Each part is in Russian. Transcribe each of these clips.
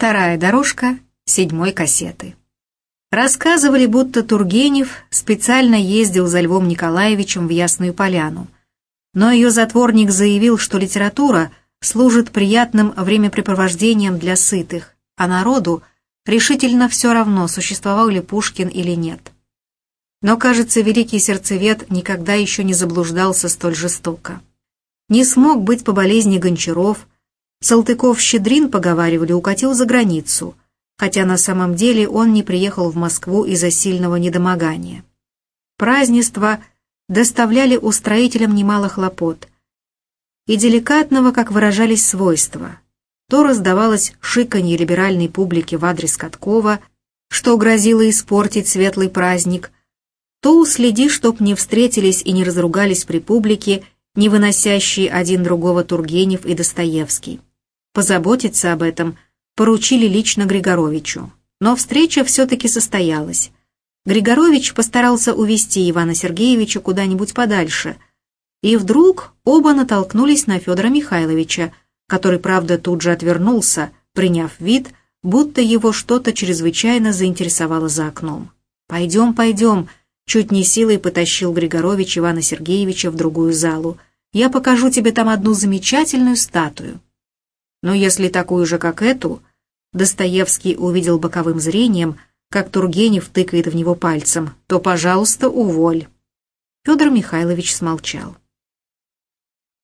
Вторая дорожка седьмой кассеты. Рассказывали, будто Тургенев специально ездил за Львом Николаевичем в Ясную Поляну. Но ее затворник заявил, что литература служит приятным времяпрепровождением для сытых, а народу решительно все равно, существовал ли Пушкин или нет. Но, кажется, великий сердцевед никогда еще не заблуждался столь жестоко. Не смог быть по болезни Гончаров, Салтыков-Щедрин, поговаривали, укатил за границу, хотя на самом деле он не приехал в Москву из-за сильного недомогания. Празднества доставляли устроителям немало хлопот. И деликатного, как выражались, свойства. То раздавалось шиканье либеральной публики в адрес Каткова, что грозило испортить светлый праздник, то уследи, чтоб не встретились и не разругались при публике, не выносящие один другого Тургенев и Достоевский. Позаботиться об этом поручили лично Григоровичу. Но встреча все-таки состоялась. Григорович постарался увести Ивана Сергеевича куда-нибудь подальше. И вдруг оба натолкнулись на Федора Михайловича, который, правда, тут же отвернулся, приняв вид, будто его что-то чрезвычайно заинтересовало за окном. «Пойдем, пойдем», — чуть не силой потащил Григорович Ивана Сергеевича в другую залу. «Я покажу тебе там одну замечательную статую». Но если такую же, как эту, Достоевский увидел боковым зрением, как Тургенев тыкает в него пальцем, то, пожалуйста, уволь. Федор Михайлович смолчал.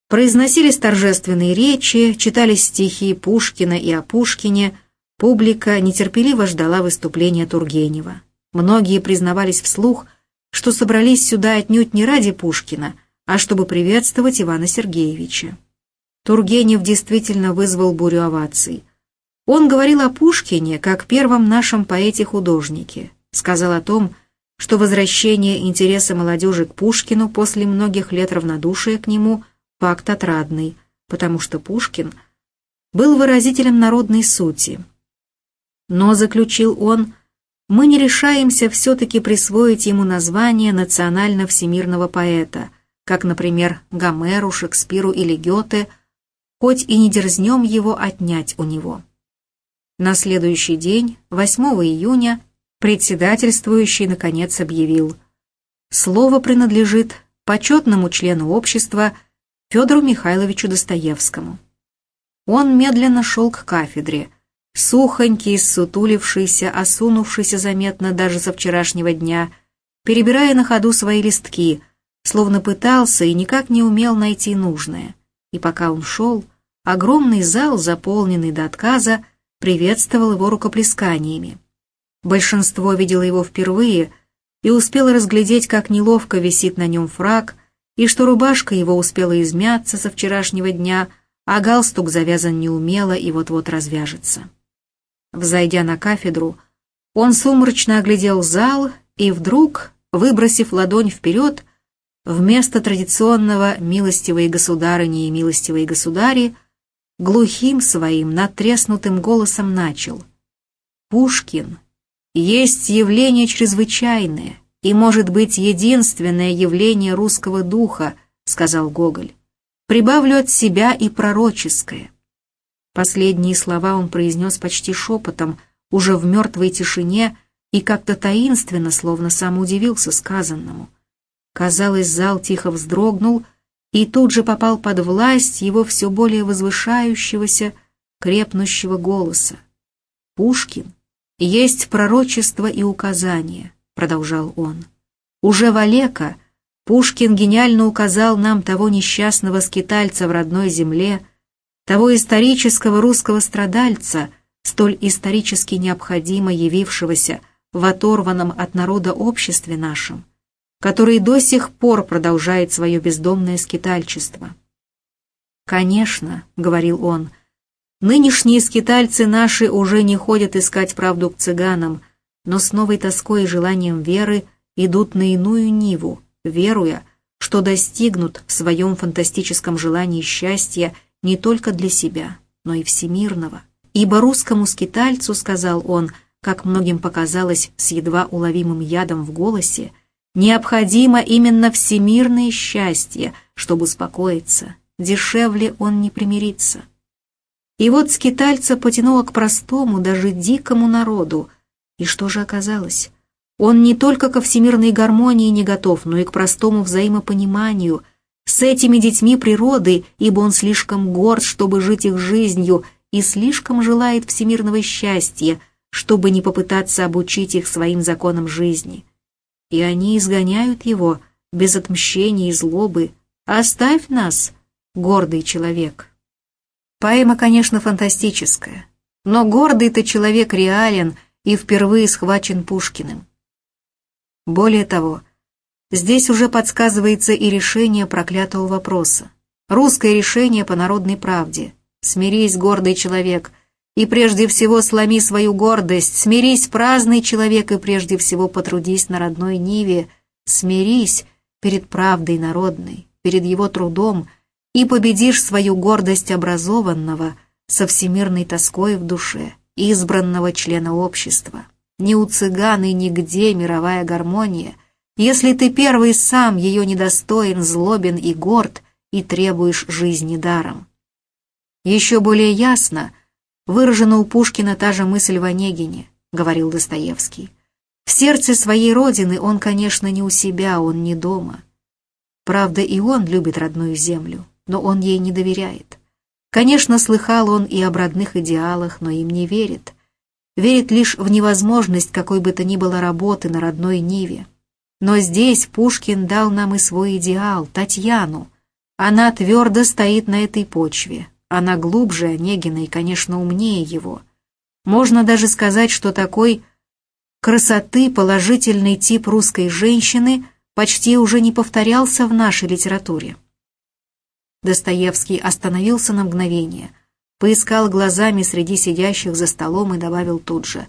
Произносились торжественные речи, читались стихи Пушкина и о Пушкине, публика нетерпеливо ждала выступления Тургенева. Многие признавались вслух, что собрались сюда отнюдь не ради Пушкина, а чтобы приветствовать Ивана Сергеевича. Тургенев действительно вызвал бурю оваций. Он говорил о Пушкине как первом нашем поэте-художнике, сказал о том, что возвращение интереса молодежи к Пушкину после многих лет равнодушия к нему – факт отрадный, потому что Пушкин был выразителем народной сути. Но, заключил он, мы не решаемся все-таки присвоить ему название национально-всемирного поэта, как, например, Гомеру, Шекспиру или Гёте – хоть и не дерзнем его отнять у него. На следующий день, 8 июня, председательствующий наконец объявил «Слово принадлежит почетному члену общества Федору Михайловичу Достоевскому». Он медленно шел к кафедре, сухонький, сутулившийся, осунувшийся заметно даже со вчерашнего дня, перебирая на ходу свои листки, словно пытался и никак не умел найти нужное – и пока он шел, огромный зал, заполненный до отказа, приветствовал его рукоплесканиями. Большинство видело его впервые и успело разглядеть, как неловко висит на нем фраг, и что рубашка его успела измяться со вчерашнего дня, а галстук завязан неумело и вот-вот развяжется. Взойдя на кафедру, он сумрачно оглядел зал и вдруг, выбросив ладонь вперед, вместо традиционного «милостивые государыни и милостивые государи» глухим своим натреснутым голосом начал. «Пушкин есть явление чрезвычайное и, может быть, единственное явление русского духа», сказал Гоголь. «Прибавлю от себя и пророческое». Последние слова он произнес почти шепотом, уже в мертвой тишине, и как-то таинственно, словно сам удивился сказанному. Казалось, зал тихо вздрогнул и тут же попал под власть его все более возвышающегося, крепнущего голоса. «Пушкин есть пророчество и указание», — продолжал он. «Уже в Олека Пушкин гениально указал нам того несчастного скитальца в родной земле, того исторического русского страдальца, столь исторически необходимо явившегося в оторванном от народа обществе нашем, который до сих пор продолжает свое бездомное скитальчество. «Конечно», — говорил он, — «нынешние скитальцы наши уже не ходят искать правду к цыганам, но с новой тоской и желанием веры идут на иную ниву, веруя, что достигнут в своем фантастическом желании счастья не только для себя, но и всемирного. Ибо русскому скитальцу, сказал он, как многим показалось с едва уловимым ядом в голосе, — Необходимо именно всемирное счастье, чтобы успокоиться. Дешевле он не примирится. И вот скитальца потянуло к простому, даже дикому народу. И что же оказалось? Он не только ко всемирной гармонии не готов, но и к простому взаимопониманию с этими детьми природы, ибо он слишком горд, чтобы жить их жизнью, и слишком желает всемирного счастья, чтобы не попытаться обучить их своим законам жизни. И они изгоняют его без отмщения и злобы. «Оставь нас, гордый человек». Поэма, конечно, фантастическая, но гордый-то человек реален и впервые схвачен Пушкиным. Более того, здесь уже подсказывается и решение проклятого вопроса. Русское решение по народной правде. Смирись, гордый человек, и прежде всего сломи свою гордость. Смирись, праздный человек, и прежде всего потрудись на родной ниве. Смирись перед правдой народной, перед его трудом, и победишь свою гордость образованного со всемирной тоской в душе, избранного члена общества. Ни у цыган и нигде мировая гармония, если ты первый сам ее недостоин, злобен и горд, и требуешь жизни даром. Еще более ясно выражена у Пушкина та же мысль в Онегине, говорил Достоевский. В сердце своей родины он, конечно, не у себя, он не дома. Правда, и он любит родную землю, но он ей не доверяет. Конечно, слыхал он и об родных идеалах, но им не верит верит лишь в невозможность какой бы то ни было работы на родной Ниве. Но здесь Пушкин дал нам и свой идеал, Татьяну. Она твердо стоит на этой почве. Она глубже Онегина и, конечно, умнее его. Можно даже сказать, что такой красоты положительный тип русской женщины почти уже не повторялся в нашей литературе. Достоевский остановился на мгновение – поискал глазами среди сидящих за столом и добавил тут же,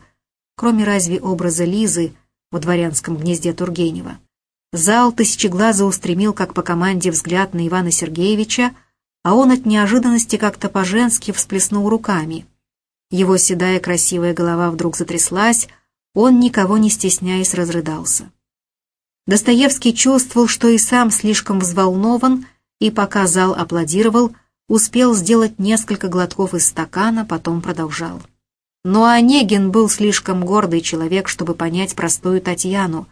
кроме разве образа Лизы в дворянском гнезде Тургенева. Зал тысячеглазо устремил, как по команде, взгляд на Ивана Сергеевича, а он от неожиданности как-то по-женски всплеснул руками. Его седая красивая голова вдруг затряслась, он, никого не стесняясь, разрыдался. Достоевский чувствовал, что и сам слишком взволнован, и пока зал аплодировал, успел сделать несколько глотков из стакана, потом продолжал. Но Онегин был слишком гордый человек, чтобы понять простую Татьяну.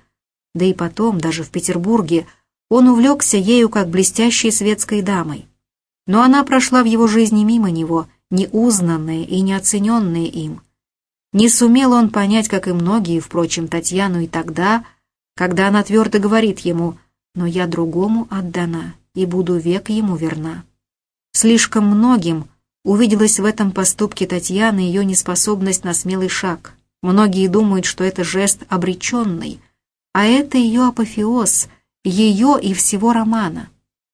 Да и потом, даже в Петербурге, он увлекся ею как блестящей светской дамой. Но она прошла в его жизни мимо него, неузнанная и неоцененная им. Не сумел он понять, как и многие, впрочем, Татьяну и тогда, когда она твердо говорит ему «но я другому отдана и буду век ему верна». Слишком многим увиделась в этом поступке Татьяны ее неспособность на смелый шаг. Многие думают, что это жест обреченный, а это ее апофеоз, ее и всего романа.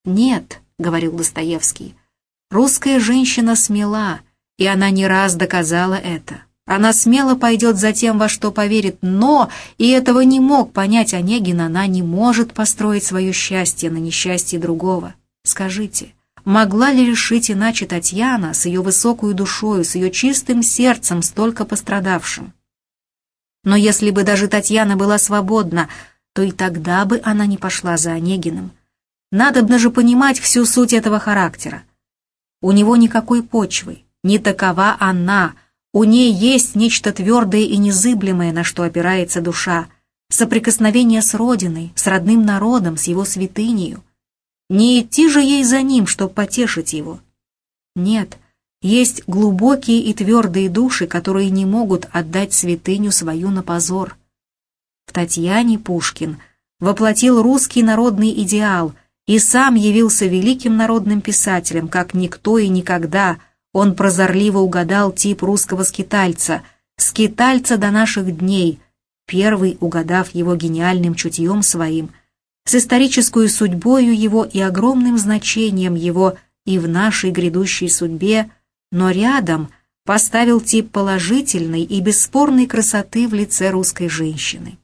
«Нет», — говорил Достоевский, — «русская женщина смела, и она не раз доказала это. Она смело пойдет за тем, во что поверит, но, и этого не мог понять Онегин, она не может построить свое счастье на несчастье другого. Скажите, — Могла ли решить иначе Татьяна с ее высокой душою, с ее чистым сердцем, столько пострадавшим? Но если бы даже Татьяна была свободна, то и тогда бы она не пошла за Онегиным. Надобно же понимать всю суть этого характера. У него никакой почвы, не такова она, у ней есть нечто твердое и незыблемое, на что опирается душа, соприкосновение с Родиной, с родным народом, с его святынею. Не идти же ей за ним, чтобы потешить его. Нет, есть глубокие и твердые души, которые не могут отдать святыню свою на позор. В Татьяне Пушкин воплотил русский народный идеал и сам явился великим народным писателем, как никто и никогда. Он прозорливо угадал тип русского скитальца, скитальца до наших дней, первый угадав его гениальным чутьем своим – с исторической судьбою его и огромным значением его и в нашей грядущей судьбе, но рядом поставил тип положительной и бесспорной красоты в лице русской женщины.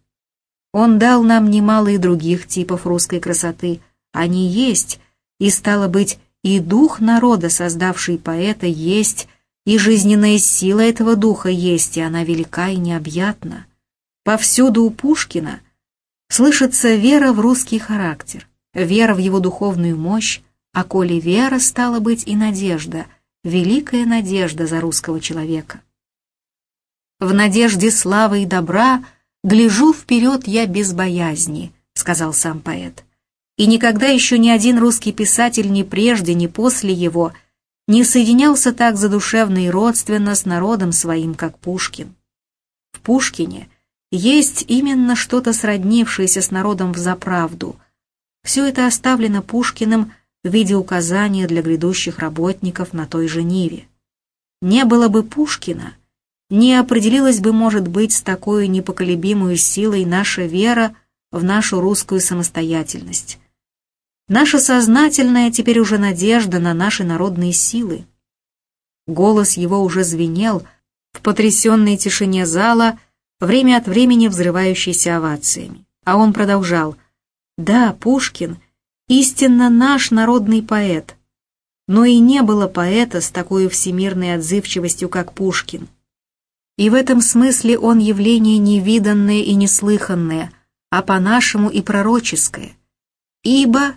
Он дал нам немало и других типов русской красоты, они есть, и стало быть, и дух народа, создавший поэта, есть, и жизненная сила этого духа есть, и она велика и необъятна. Повсюду у Пушкина слышится вера в русский характер, вера в его духовную мощь, а коли вера, стала быть и надежда, великая надежда за русского человека. «В надежде славы и добра гляжу вперед я без боязни», — сказал сам поэт. И никогда еще ни один русский писатель ни прежде, ни после его не соединялся так задушевно и родственно с народом своим, как Пушкин. В Пушкине есть именно что-то сроднившееся с народом в заправду. Все это оставлено Пушкиным в виде указания для грядущих работников на той же Ниве. Не было бы Пушкина, не определилась бы, может быть, с такой непоколебимой силой наша вера в нашу русскую самостоятельность. Наша сознательная теперь уже надежда на наши народные силы. Голос его уже звенел в потрясенной тишине зала, время от времени взрывающейся овациями. А он продолжал. «Да, Пушкин — истинно наш народный поэт. Но и не было поэта с такой всемирной отзывчивостью, как Пушкин. И в этом смысле он явление невиданное и неслыханное, а по-нашему и пророческое. Ибо...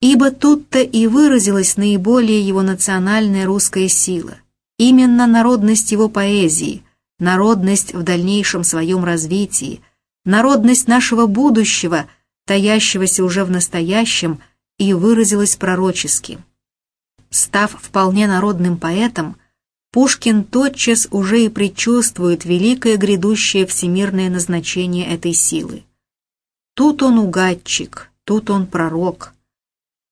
Ибо тут-то и выразилась наиболее его национальная русская сила. Именно народность его поэзии, народность в дальнейшем своем развитии, народность нашего будущего — таящегося уже в настоящем, и выразилась пророчески. Став вполне народным поэтом, Пушкин тотчас уже и предчувствует великое грядущее всемирное назначение этой силы. Тут он угадчик, тут он пророк.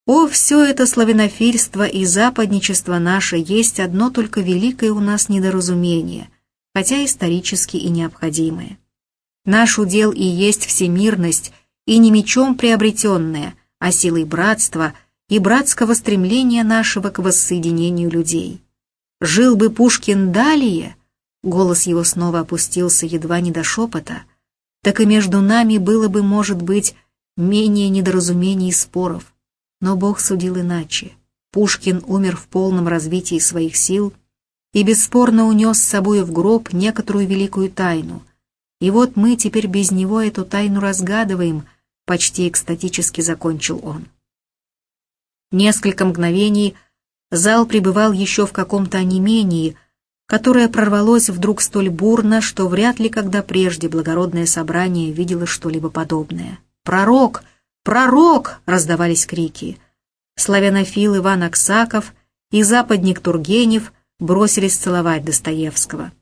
О, все это славянофильство и западничество наше есть одно только великое у нас недоразумение, хотя исторически и необходимое. Наш удел и есть всемирность – и не мечом приобретенное, а силой братства и братского стремления нашего к воссоединению людей. Жил бы Пушкин далее, голос его снова опустился едва не до шепота, так и между нами было бы, может быть, менее недоразумений и споров. Но Бог судил иначе. Пушкин умер в полном развитии своих сил и бесспорно унес с собой в гроб некоторую великую тайну. И вот мы теперь без него эту тайну разгадываем — почти экстатически закончил он. Несколько мгновений зал пребывал еще в каком-то онемении, которое прорвалось вдруг столь бурно, что вряд ли когда прежде благородное собрание видело что-либо подобное. «Пророк! Пророк!» — раздавались крики. Славянофил Иван Аксаков и западник Тургенев бросились целовать Достоевского.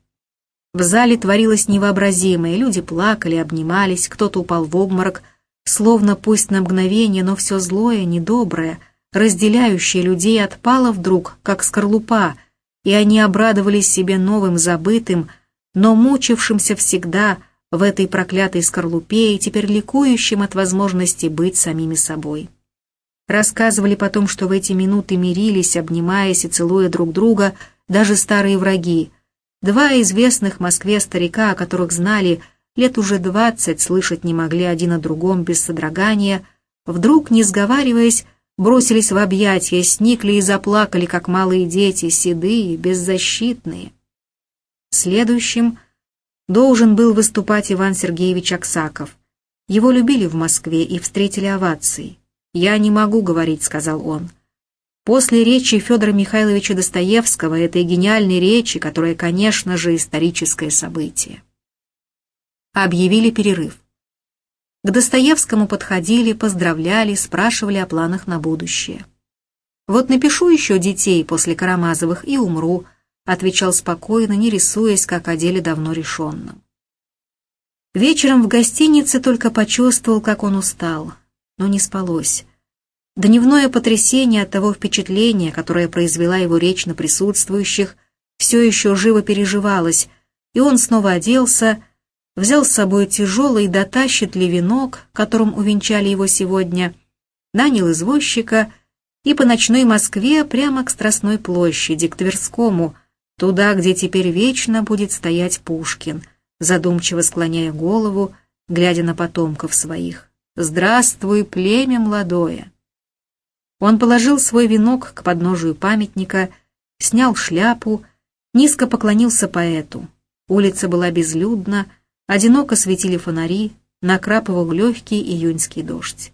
В зале творилось невообразимое, люди плакали, обнимались, кто-то упал в обморок — Словно пусть на мгновение, но все злое, недоброе, разделяющее людей отпало вдруг, как скорлупа, и они обрадовались себе новым забытым, но мучившимся всегда в этой проклятой скорлупе и теперь ликующим от возможности быть самими собой. Рассказывали потом, что в эти минуты мирились, обнимаясь и целуя друг друга, даже старые враги. Два известных Москве старика, о которых знали – лет уже двадцать слышать не могли один о другом без содрогания, вдруг, не сговариваясь, бросились в объятия, сникли и заплакали, как малые дети, седые, беззащитные. Следующим должен был выступать Иван Сергеевич Аксаков. Его любили в Москве и встретили овацией. «Я не могу говорить», — сказал он. После речи Федора Михайловича Достоевского, этой гениальной речи, которая, конечно же, историческое событие объявили перерыв. К Достоевскому подходили, поздравляли, спрашивали о планах на будущее. «Вот напишу еще детей после Карамазовых и умру», отвечал спокойно, не рисуясь, как о деле давно решенном. Вечером в гостинице только почувствовал, как он устал, но не спалось. Дневное потрясение от того впечатления, которое произвела его речь на присутствующих, все еще живо переживалось, и он снова оделся, взял с собой тяжелый дотащит ли венок, которым увенчали его сегодня, нанял извозчика и по ночной Москве прямо к Страстной площади, к Тверскому, туда, где теперь вечно будет стоять Пушкин, задумчиво склоняя голову, глядя на потомков своих. «Здравствуй, племя молодое!» Он положил свой венок к подножию памятника, снял шляпу, низко поклонился поэту. Улица была безлюдна, Одиноко светили фонари, накрапывал легкий июньский дождь.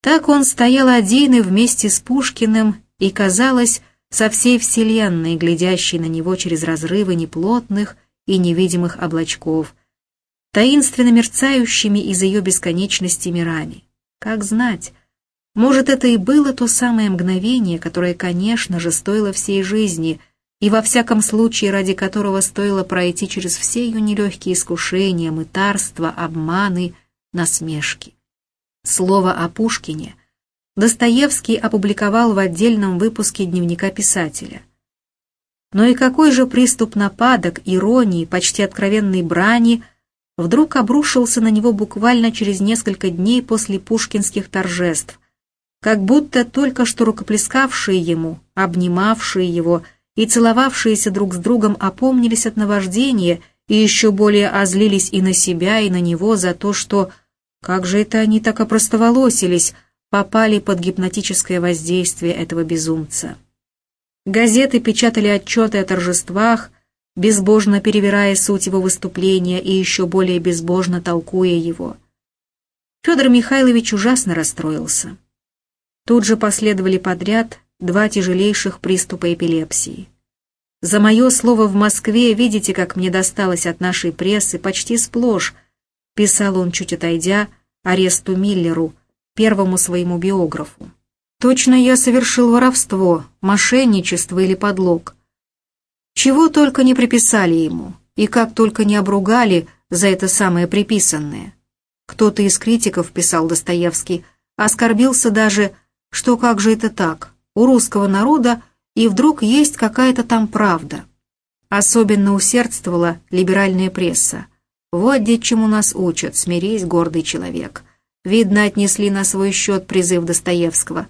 Так он стоял один и вместе с Пушкиным, и, казалось, со всей вселенной, глядящей на него через разрывы неплотных и невидимых облачков, таинственно мерцающими из ее бесконечности мирами. Как знать, может, это и было то самое мгновение, которое, конечно же, стоило всей жизни, и во всяком случае ради которого стоило пройти через все ее нелегкие искушения, мытарства, обманы, насмешки. Слово о Пушкине Достоевский опубликовал в отдельном выпуске дневника писателя. Но и какой же приступ нападок, иронии, почти откровенной брани вдруг обрушился на него буквально через несколько дней после пушкинских торжеств, как будто только что рукоплескавшие ему, обнимавшие его и целовавшиеся друг с другом опомнились от наваждения и еще более озлились и на себя, и на него за то, что «как же это они так опростоволосились», попали под гипнотическое воздействие этого безумца. Газеты печатали отчеты о торжествах, безбожно перевирая суть его выступления и еще более безбожно толкуя его. Федор Михайлович ужасно расстроился. Тут же последовали подряд два тяжелейших приступа эпилепсии. За мое слово в Москве видите, как мне досталось от нашей прессы почти сплошь, писал он, чуть отойдя, аресту Миллеру, первому своему биографу. Точно я совершил воровство, мошенничество или подлог. Чего только не приписали ему, и как только не обругали за это самое приписанное. Кто-то из критиков, писал Достоевский, оскорбился даже что как же это так, у русского народа и вдруг есть какая-то там правда. Особенно усердствовала либеральная пресса. Вот где чему нас учат, смирись, гордый человек. Видно, отнесли на свой счет призыв Достоевского.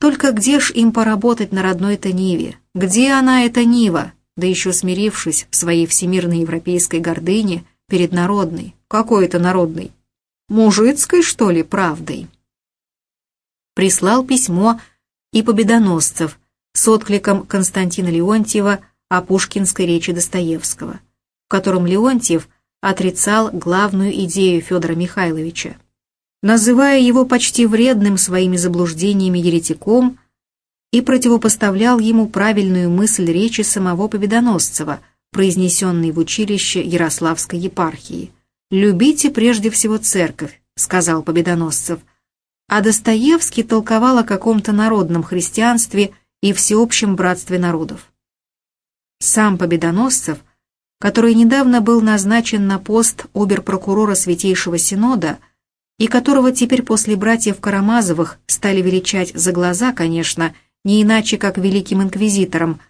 Только где ж им поработать на родной-то Ниве? Где она, эта Нива? Да еще смирившись в своей всемирной европейской гордыне перед народной. Какой это народной? Мужицкой, что ли, правдой? прислал письмо и победоносцев с откликом Константина Леонтьева о пушкинской речи Достоевского, в котором Леонтьев отрицал главную идею Федора Михайловича, называя его почти вредным своими заблуждениями еретиком и противопоставлял ему правильную мысль речи самого Победоносцева, произнесенной в училище Ярославской епархии. «Любите прежде всего церковь», — сказал Победоносцев, а Достоевский толковал о каком-то народном христианстве и всеобщем братстве народов. Сам Победоносцев, который недавно был назначен на пост оберпрокурора Святейшего Синода и которого теперь после братьев Карамазовых стали величать за глаза, конечно, не иначе как великим инквизитором,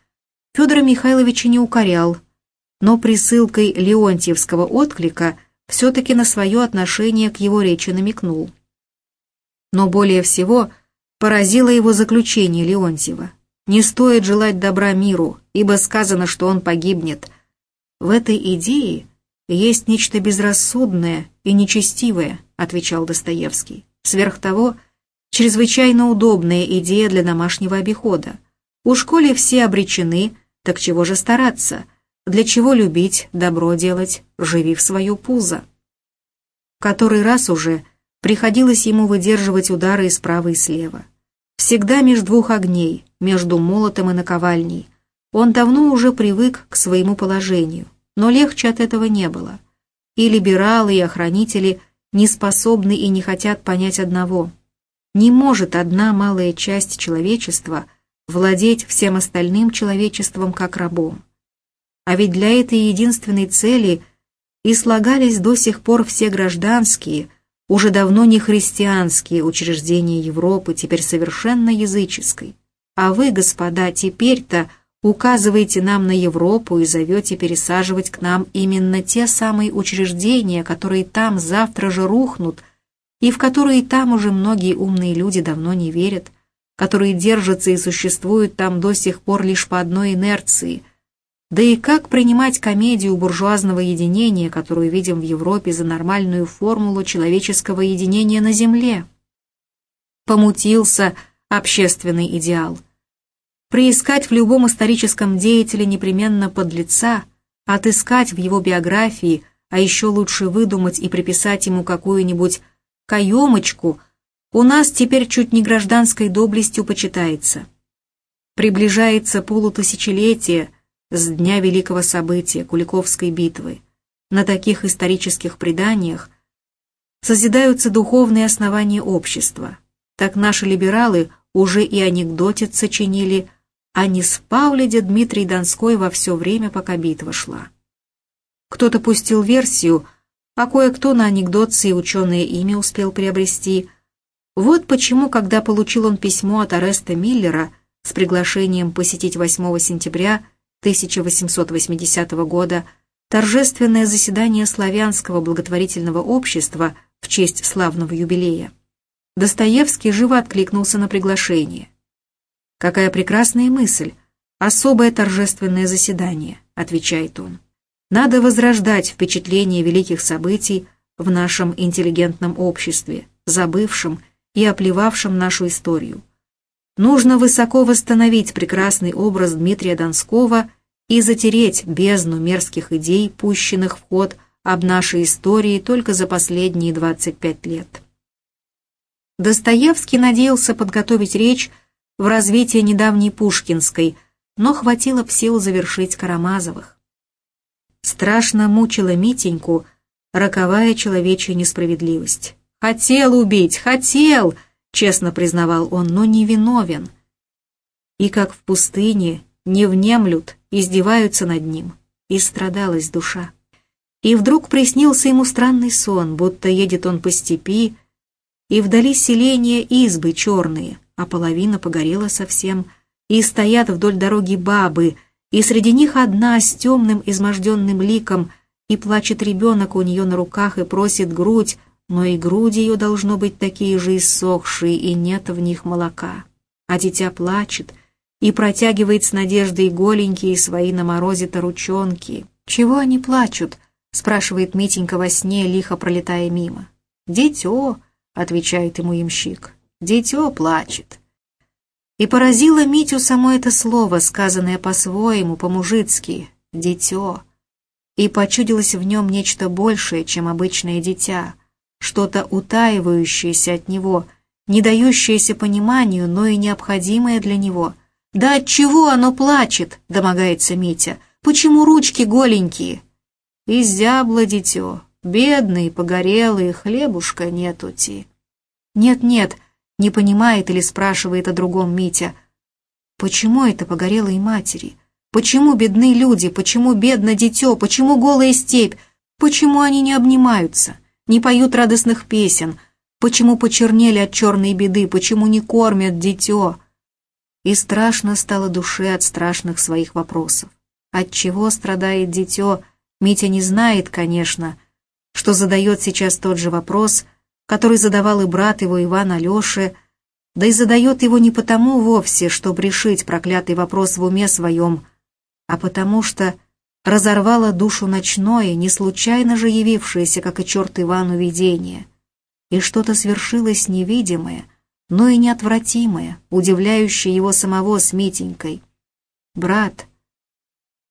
Федора Михайловича не укорял, но присылкой Леонтьевского отклика все-таки на свое отношение к его речи намекнул. Но более всего поразило его заключение Леонтьева. «Не стоит желать добра миру, ибо сказано, что он погибнет». В этой идее есть нечто безрассудное и нечестивое, отвечал Достоевский. Сверх того, чрезвычайно удобная идея для домашнего обихода. У школе все обречены, так чего же стараться? Для чего любить, добро делать, живи в свое пузо? Который раз уже Приходилось ему выдерживать удары и справа, и слева. Всегда между двух огней, между молотом и наковальней. Он давно уже привык к своему положению, но легче от этого не было. И либералы, и охранители не способны и не хотят понять одного. Не может одна малая часть человечества владеть всем остальным человечеством как рабом. А ведь для этой единственной цели и слагались до сих пор все гражданские – уже давно не христианские учреждения Европы, теперь совершенно языческой. А вы, господа, теперь-то указываете нам на Европу и зовете пересаживать к нам именно те самые учреждения, которые там завтра же рухнут, и в которые там уже многие умные люди давно не верят, которые держатся и существуют там до сих пор лишь по одной инерции, да и как принимать комедию буржуазного единения, которую видим в Европе за нормальную формулу человеческого единения на Земле? Помутился общественный идеал. Приискать в любом историческом деятеле непременно подлеца, отыскать в его биографии, а еще лучше выдумать и приписать ему какую-нибудь каемочку, у нас теперь чуть не гражданской доблестью почитается. Приближается полутысячелетие с дня великого события Куликовской битвы. На таких исторических преданиях созидаются духовные основания общества. Так наши либералы уже и анекдотец сочинили, а не спал ли Дмитрий Донской во все время, пока битва шла. Кто-то пустил версию, а кое-кто на анекдотце и ученое имя успел приобрести. Вот почему, когда получил он письмо от Ареста Миллера с приглашением посетить 8 сентября 1880 года торжественное заседание Славянского благотворительного общества в честь славного юбилея, Достоевский живо откликнулся на приглашение. «Какая прекрасная мысль! Особое торжественное заседание», — отвечает он. Надо возрождать впечатление великих событий в нашем интеллигентном обществе, забывшем и оплевавшем нашу историю. Нужно высоко восстановить прекрасный образ Дмитрия Донского и затереть бездну мерзких идей, пущенных в ход об нашей истории только за последние 25 лет. Достоевский надеялся подготовить речь в развитии недавней Пушкинской, но хватило в силу завершить Карамазовых страшно мучила Митеньку роковая человечья несправедливость. «Хотел убить, хотел!» — честно признавал он, но не виновен. И как в пустыне не внемлют, издеваются над ним, и страдалась душа. И вдруг приснился ему странный сон, будто едет он по степи, и вдали селения избы черные, а половина погорела совсем, и стоят вдоль дороги бабы — и среди них одна с темным изможденным ликом, и плачет ребенок у нее на руках и просит грудь, но и груди ее должно быть такие же иссохшие, и нет в них молока. А дитя плачет и протягивает с надеждой голенькие свои на морозе-то ручонки. «Чего они плачут?» — спрашивает Митенька во сне, лихо пролетая мимо. «Дитё», — отвечает ему ямщик, — «дитё плачет». И поразило Митю само это слово, сказанное по-своему, по-мужицки «дитё». И почудилось в нем нечто большее, чем обычное дитя, что-то утаивающееся от него, не дающееся пониманию, но и необходимое для него. «Да от чего оно плачет?» — домогается Митя. «Почему ручки голенькие?» «Изябло дитё, бедный, погорелый, хлебушка нетути». «Нет-нет», не понимает или спрашивает о другом Митя. Почему это погорелые матери? Почему бедны люди? Почему бедно дитё? Почему голая степь? Почему они не обнимаются? Не поют радостных песен? Почему почернели от черной беды? Почему не кормят дитё? И страшно стало душе от страшных своих вопросов. От чего страдает дитё? Митя не знает, конечно, что задает сейчас тот же вопрос – который задавал и брат его Иван Алёше, да и задает его не потому вовсе, чтобы решить проклятый вопрос в уме своем, а потому что разорвало душу ночное, не случайно же явившееся, как и черт Ивану, видение. И что-то свершилось невидимое, но и неотвратимое, удивляющее его самого с Митенькой. «Брат,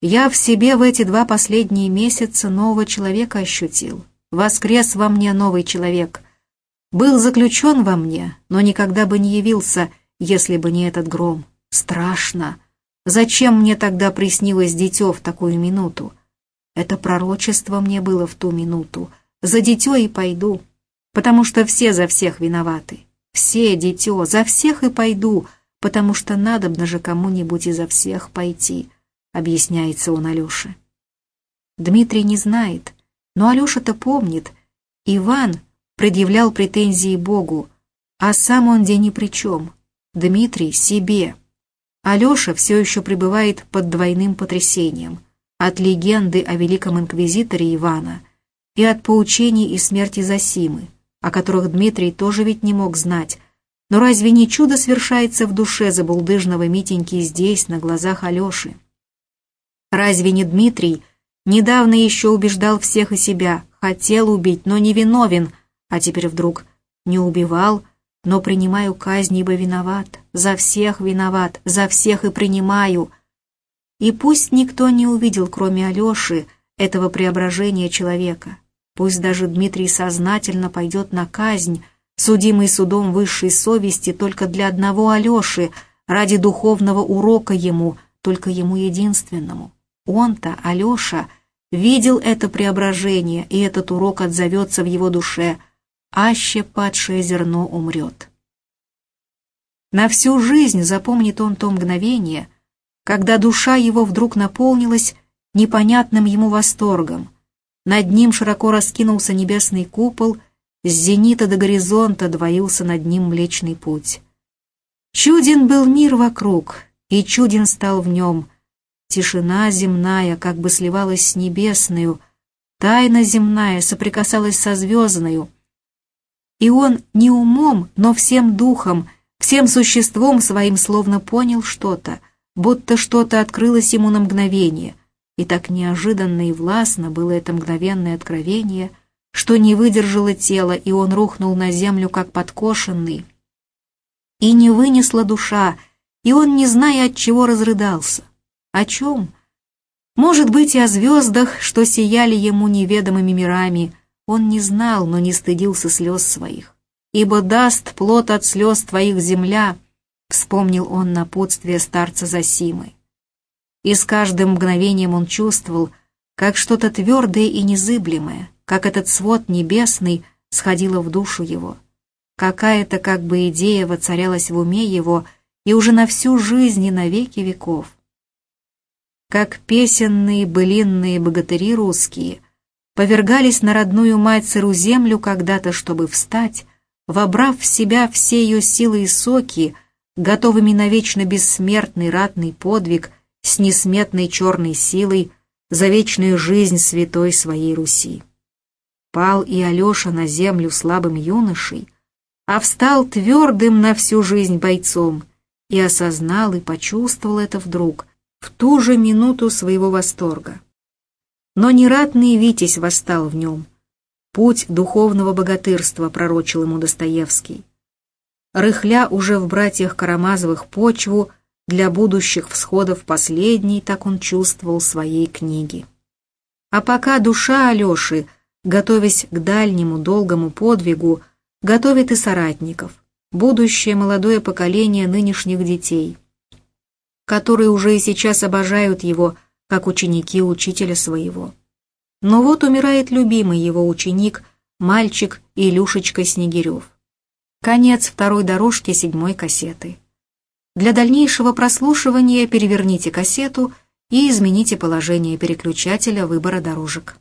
я в себе в эти два последние месяца нового человека ощутил. Воскрес во мне новый человек был заключен во мне, но никогда бы не явился, если бы не этот гром. Страшно. Зачем мне тогда приснилось дитё в такую минуту? Это пророчество мне было в ту минуту. За дитё и пойду, потому что все за всех виноваты. Все, дитё, за всех и пойду, потому что надобно же кому-нибудь и за всех пойти, объясняется он Алёше. Дмитрий не знает, но Алёша-то помнит. Иван предъявлял претензии Богу, а сам он где ни при чем. Дмитрий себе. Алеша все еще пребывает под двойным потрясением. От легенды о великом инквизиторе Ивана и от поучений и смерти Засимы, о которых Дмитрий тоже ведь не мог знать. Но разве не чудо свершается в душе забулдыжного Митеньки здесь, на глазах Алеши? Разве не Дмитрий недавно еще убеждал всех и себя, хотел убить, но не виновен, а теперь вдруг не убивал, но принимаю казнь, ибо виноват, за всех виноват, за всех и принимаю. И пусть никто не увидел, кроме Алеши, этого преображения человека, пусть даже Дмитрий сознательно пойдет на казнь, судимый судом высшей совести только для одного Алеши, ради духовного урока ему, только ему единственному. Он-то, Алеша, видел это преображение, и этот урок отзовется в его душе, аще падшее зерно умрет. На всю жизнь запомнит он то мгновение, когда душа его вдруг наполнилась непонятным ему восторгом. Над ним широко раскинулся небесный купол, с зенита до горизонта двоился над ним Млечный Путь. Чуден был мир вокруг, и чуден стал в нем. Тишина земная как бы сливалась с небесною, тайна земная соприкасалась со звездною. И он не умом, но всем духом, всем существом своим словно понял что-то, будто что-то открылось ему на мгновение, и так неожиданно и властно было это мгновенное откровение — что не выдержало тело, и он рухнул на землю, как подкошенный. И не вынесла душа, и он, не зная от чего, разрыдался. О чем? Может быть, и о звездах, что сияли ему неведомыми мирами. Он не знал, но не стыдился слез своих. «Ибо даст плод от слез твоих земля», — вспомнил он напутствие старца Засимы. И с каждым мгновением он чувствовал, как что-то твердое и незыблемое, как этот свод небесный сходило в душу его. Какая-то как бы идея воцарялась в уме его и уже на всю жизнь и на веки веков. Как песенные былинные богатыри русские повергались на родную мать сыру землю когда-то, чтобы встать, вобрав в себя все ее силы и соки, готовыми на вечно бессмертный ратный подвиг с несметной черной силой за вечную жизнь святой своей Руси. Пал и Алеша на землю слабым юношей, а встал твердым на всю жизнь бойцом и осознал и почувствовал это вдруг, в ту же минуту своего восторга. Но нератный Витязь восстал в нем. Путь духовного богатырства пророчил ему Достоевский. Рыхля уже в братьях Карамазовых почву для будущих всходов последней, так он чувствовал своей книги. А пока душа Алеши — готовясь к дальнему долгому подвигу, готовит и соратников, будущее молодое поколение нынешних детей, которые уже и сейчас обожают его, как ученики учителя своего. Но вот умирает любимый его ученик, мальчик Илюшечка Снегирев. Конец второй дорожки седьмой кассеты. Для дальнейшего прослушивания переверните кассету и измените положение переключателя выбора дорожек.